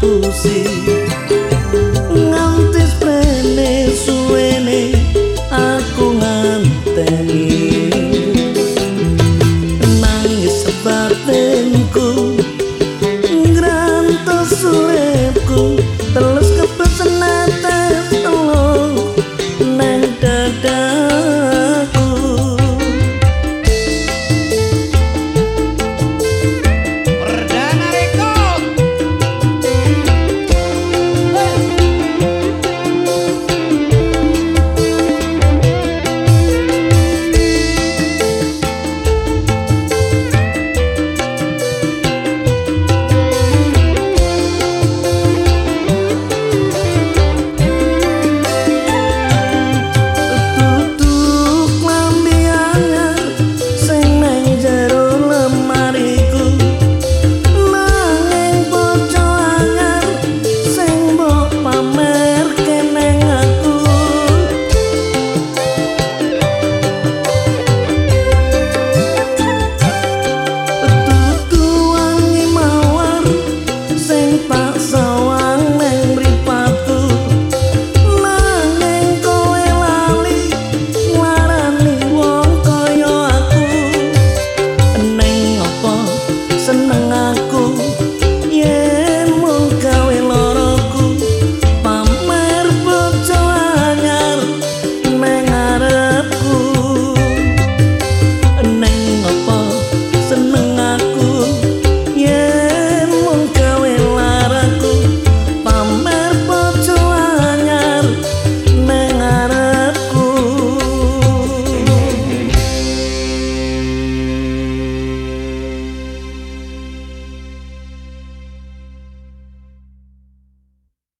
santos